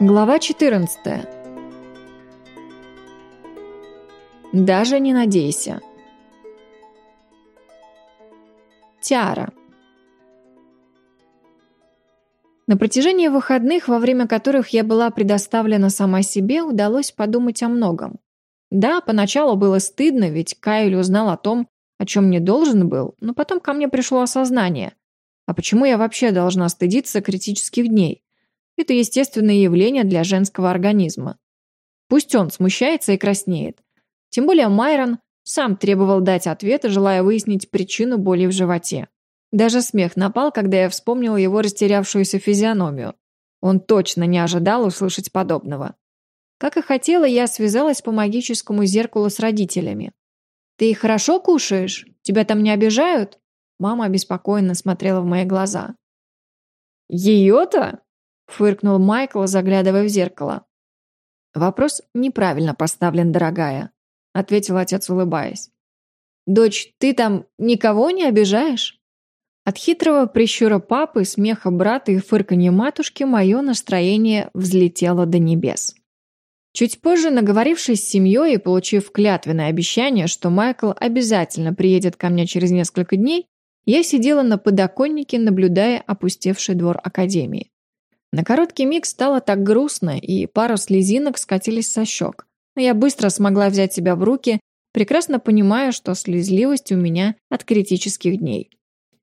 Глава 14. Даже не надейся. Тиара. На протяжении выходных, во время которых я была предоставлена сама себе, удалось подумать о многом. Да, поначалу было стыдно, ведь Кайль узнал о том, о чем не должен был, но потом ко мне пришло осознание. А почему я вообще должна стыдиться критических дней? Это естественное явление для женского организма. Пусть он смущается и краснеет. Тем более Майрон сам требовал дать ответ, желая выяснить причину боли в животе. Даже смех напал, когда я вспомнила его растерявшуюся физиономию. Он точно не ожидал услышать подобного. Как и хотела, я связалась по магическому зеркалу с родителями. «Ты хорошо кушаешь? Тебя там не обижают?» Мама обеспокоенно смотрела в мои глаза. «Ее-то?» Фыркнул Майкл, заглядывая в зеркало. «Вопрос неправильно поставлен, дорогая», — ответил отец, улыбаясь. «Дочь, ты там никого не обижаешь?» От хитрого прищура папы, смеха брата и фырканья матушки мое настроение взлетело до небес. Чуть позже, наговорившись с семьей и получив клятвенное обещание, что Майкл обязательно приедет ко мне через несколько дней, я сидела на подоконнике, наблюдая опустевший двор Академии. На короткий миг стало так грустно, и пару слезинок скатились со щек. Но я быстро смогла взять себя в руки, прекрасно понимая, что слезливость у меня от критических дней.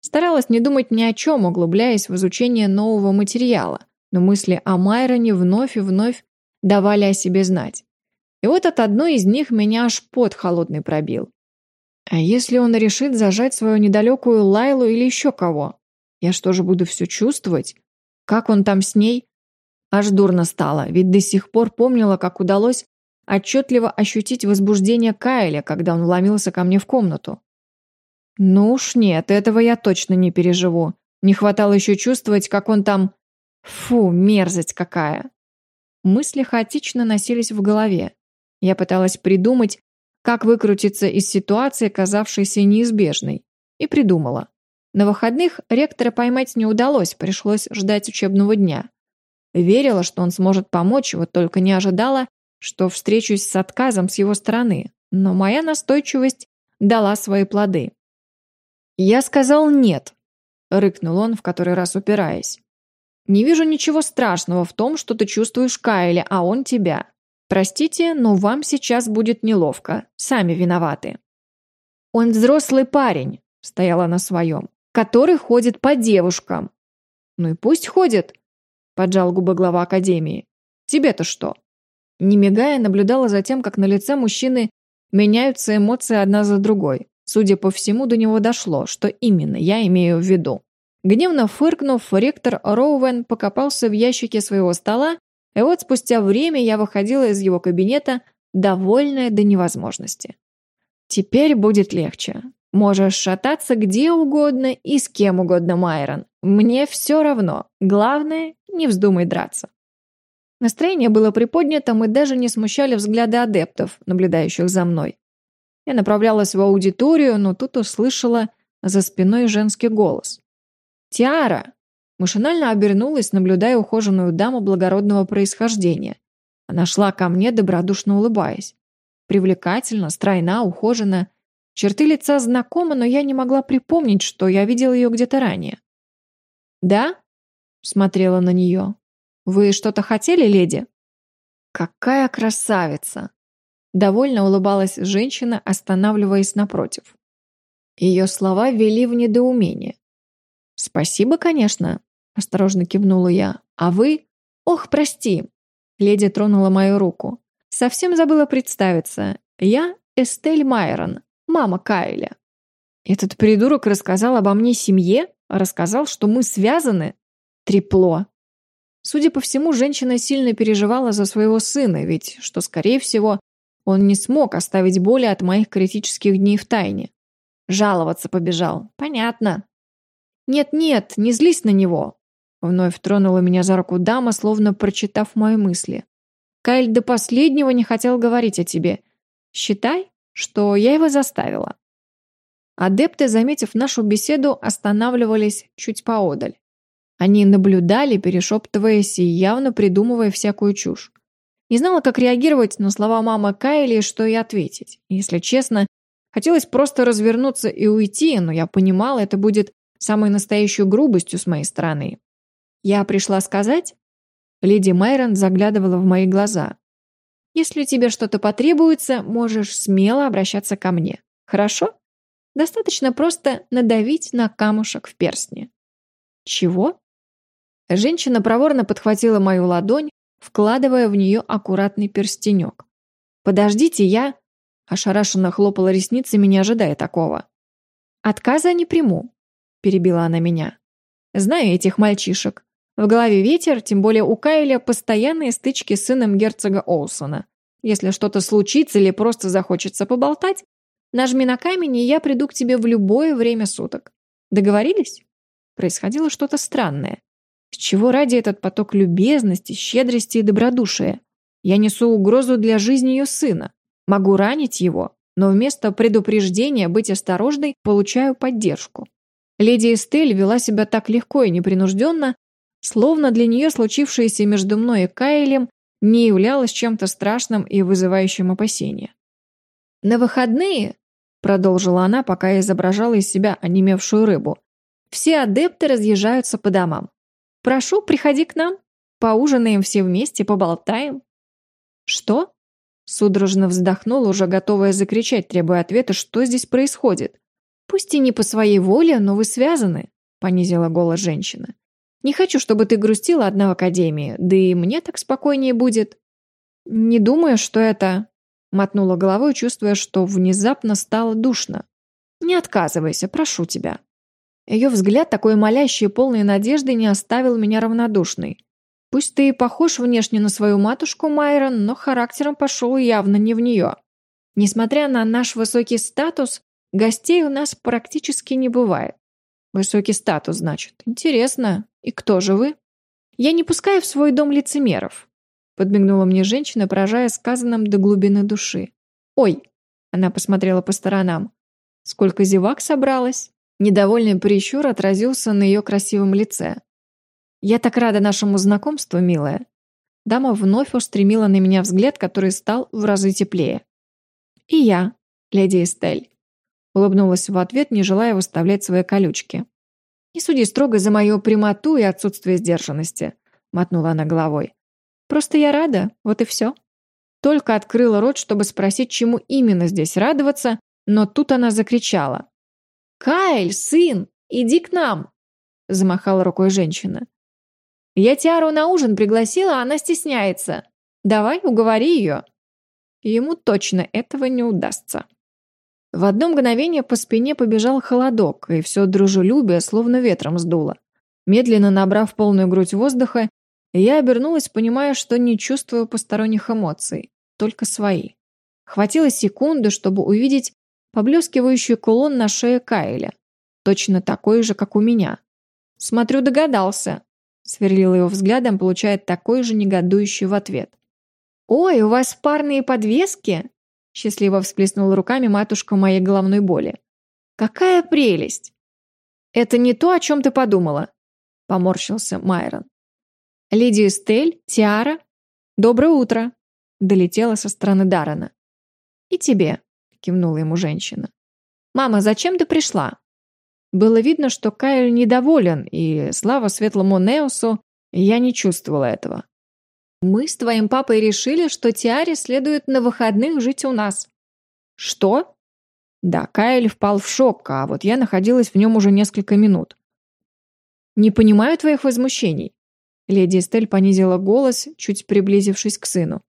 Старалась не думать ни о чем, углубляясь в изучение нового материала, но мысли о Майроне вновь и вновь давали о себе знать. И вот от одной из них меня аж пот холодный пробил. А если он решит зажать свою недалекую Лайлу или еще кого? Я что же буду все чувствовать? Как он там с ней? Аж дурно стало, ведь до сих пор помнила, как удалось отчетливо ощутить возбуждение Кайля, когда он вломился ко мне в комнату. Ну уж нет, этого я точно не переживу. Не хватало еще чувствовать, как он там... Фу, мерзость какая. Мысли хаотично носились в голове. Я пыталась придумать, как выкрутиться из ситуации, казавшейся неизбежной. И придумала. На выходных ректора поймать не удалось, пришлось ждать учебного дня. Верила, что он сможет помочь, вот только не ожидала, что встречусь с отказом с его стороны. Но моя настойчивость дала свои плоды. «Я сказал нет», — рыкнул он, в который раз упираясь. «Не вижу ничего страшного в том, что ты чувствуешь Кайли, а он тебя. Простите, но вам сейчас будет неловко. Сами виноваты». «Он взрослый парень», — стояла на своем который ходит по девушкам. Ну и пусть ходит, поджал губы глава академии. Тебе-то что? Не мигая, наблюдала за тем, как на лице мужчины меняются эмоции одна за другой. Судя по всему, до него дошло, что именно я имею в виду. Гневно фыркнув, ректор Роуэн покопался в ящике своего стола, и вот спустя время я выходила из его кабинета, довольная до невозможности. Теперь будет легче. Можешь шататься где угодно и с кем угодно, Майрон. Мне все равно. Главное, не вздумай драться. Настроение было приподнято, мы даже не смущали взгляды адептов, наблюдающих за мной. Я направлялась в аудиторию, но тут услышала за спиной женский голос. «Тиара!» Машинально обернулась, наблюдая ухоженную даму благородного происхождения. Она шла ко мне, добродушно улыбаясь. Привлекательно, стройна, ухожена, Черты лица знакомы, но я не могла припомнить, что я видела ее где-то ранее. «Да?» — смотрела на нее. «Вы что-то хотели, леди?» «Какая красавица!» Довольно улыбалась женщина, останавливаясь напротив. Ее слова ввели в недоумение. «Спасибо, конечно», — осторожно кивнула я. «А вы...» «Ох, прости!» Леди тронула мою руку. «Совсем забыла представиться. Я Эстель Майрон, мама Кайля. Этот придурок рассказал обо мне семье, рассказал, что мы связаны. Трепло. Судя по всему, женщина сильно переживала за своего сына, ведь, что, скорее всего, он не смог оставить боли от моих критических дней в тайне. Жаловаться побежал. Понятно. «Нет-нет, не злись на него!» Вновь тронула меня за руку дама, словно прочитав мои мысли. «Кайль до последнего не хотел говорить о тебе. Считай, что я его заставила. Адепты, заметив нашу беседу, останавливались чуть поодаль. Они наблюдали, перешептываясь и явно придумывая всякую чушь. Не знала, как реагировать на слова мамы Кайли, что и ответить. Если честно, хотелось просто развернуться и уйти, но я понимала, это будет самой настоящей грубостью с моей стороны. Я пришла сказать... Леди Майрон заглядывала в мои глаза. «Если тебе что-то потребуется, можешь смело обращаться ко мне. Хорошо? Достаточно просто надавить на камушек в перстне». «Чего?» Женщина проворно подхватила мою ладонь, вкладывая в нее аккуратный перстенек. «Подождите, я...» Ошарашенно хлопала ресницами, не ожидая такого. «Отказа не приму», — перебила она меня. «Знаю этих мальчишек. В голове ветер, тем более у Кайля постоянные стычки с сыном герцога Олсона. Если что-то случится или просто захочется поболтать, нажми на камень, и я приду к тебе в любое время суток. Договорились?» Происходило что-то странное. С чего ради этот поток любезности, щедрости и добродушия? Я несу угрозу для жизни ее сына. Могу ранить его, но вместо предупреждения быть осторожной получаю поддержку. Леди Эстель вела себя так легко и непринужденно, словно для нее случившееся между мной и Кайлем не являлось чем-то страшным и вызывающим опасения. «На выходные», — продолжила она, пока я изображала из себя онемевшую рыбу, «все адепты разъезжаются по домам. Прошу, приходи к нам. Поужинаем все вместе, поболтаем». «Что?» Судорожно вздохнула, уже готовая закричать, требуя ответа, что здесь происходит. «Пусть и не по своей воле, но вы связаны», — понизила голос женщина. «Не хочу, чтобы ты грустила одна в академии, да и мне так спокойнее будет». «Не думаю, что это...» — мотнула головой, чувствуя, что внезапно стало душно. «Не отказывайся, прошу тебя». Ее взгляд, такой молящий и полной надежды, не оставил меня равнодушной. Пусть ты и похож внешне на свою матушку Майрон, но характером пошел явно не в нее. Несмотря на наш высокий статус, гостей у нас практически не бывает. Высокий статус, значит. Интересно. И кто же вы? Я не пускаю в свой дом лицемеров. Подмигнула мне женщина, поражая сказанным до глубины души. Ой, она посмотрела по сторонам. Сколько зевак собралось? Недовольный прищур отразился на ее красивом лице. «Я так рада нашему знакомству, милая». Дама вновь устремила на меня взгляд, который стал в разы теплее. «И я, леди Эстель», — улыбнулась в ответ, не желая выставлять свои колючки. «Не суди строго за мою прямоту и отсутствие сдержанности», — мотнула она головой. «Просто я рада, вот и все». Только открыла рот, чтобы спросить, чему именно здесь радоваться, но тут она закричала. «Кайль, сын, иди к нам!» — замахала рукой женщина. Я Тиару на ужин пригласила, а она стесняется. Давай, уговори ее. Ему точно этого не удастся. В одно мгновение по спине побежал холодок, и все дружелюбие словно ветром сдуло. Медленно набрав полную грудь воздуха, я обернулась, понимая, что не чувствую посторонних эмоций, только свои. Хватило секунды, чтобы увидеть поблескивающий кулон на шее Кайля, точно такой же, как у меня. Смотрю, догадался. Сверлила его взглядом, получает такой же негодующий в ответ. «Ой, у вас парные подвески?» Счастливо всплеснула руками матушка моей головной боли. «Какая прелесть!» «Это не то, о чем ты подумала», — поморщился Майрон. «Леди Эстель, Тиара, доброе утро», — долетела со стороны Дарана. «И тебе», — кивнула ему женщина. «Мама, зачем ты пришла?» Было видно, что Кайл недоволен, и, слава светлому Неосу, я не чувствовала этого. «Мы с твоим папой решили, что Тиаре следует на выходных жить у нас». «Что?» Да, Кайл впал в шок, а вот я находилась в нем уже несколько минут. «Не понимаю твоих возмущений». Леди Эстель понизила голос, чуть приблизившись к сыну.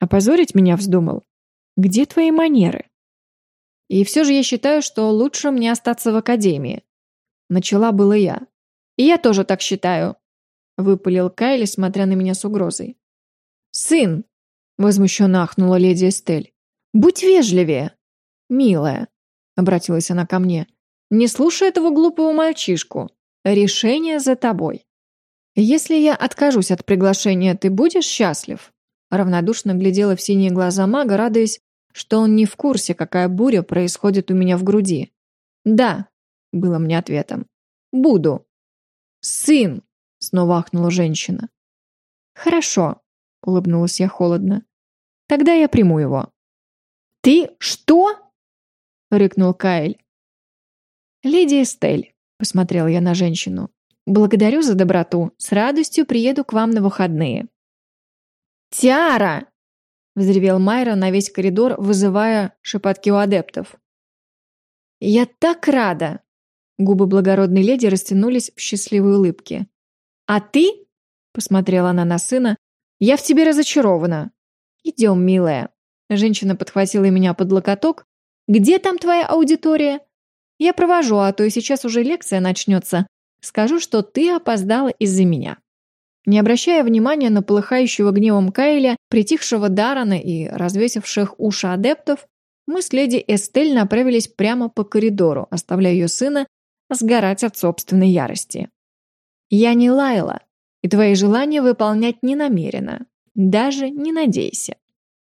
«Опозорить меня вздумал? Где твои манеры?» И все же я считаю, что лучше мне остаться в академии. Начала было я. И я тоже так считаю. Выпалил Кайли, смотря на меня с угрозой. «Сын!» — возмущенно ахнула леди Эстель. «Будь вежливее!» «Милая!» — обратилась она ко мне. «Не слушай этого глупого мальчишку. Решение за тобой. Если я откажусь от приглашения, ты будешь счастлив?» Равнодушно глядела в синие глаза мага, радуясь, что он не в курсе, какая буря происходит у меня в груди. «Да», — было мне ответом. «Буду». «Сын!» Снова ахнула женщина. «Хорошо», — улыбнулась я холодно. «Тогда я приму его». «Ты что?» — рыкнул Каэль. «Леди Эстель», — посмотрел я на женщину. «Благодарю за доброту. С радостью приеду к вам на выходные». «Тиара!» — взревел Майра на весь коридор, вызывая шепотки у адептов. «Я так рада!» Губы благородной леди растянулись в счастливой улыбке. «А ты?» — посмотрела она на сына. «Я в тебе разочарована». «Идем, милая». Женщина подхватила меня под локоток. «Где там твоя аудитория?» «Я провожу, а то и сейчас уже лекция начнется. Скажу, что ты опоздала из-за меня». Не обращая внимания на полыхающего гневом Кайля, притихшего Дарана и развесивших уши адептов, мы с леди Эстель направились прямо по коридору, оставляя ее сына сгорать от собственной ярости. «Я не лаяла, и твои желания выполнять не намерена. Даже не надейся».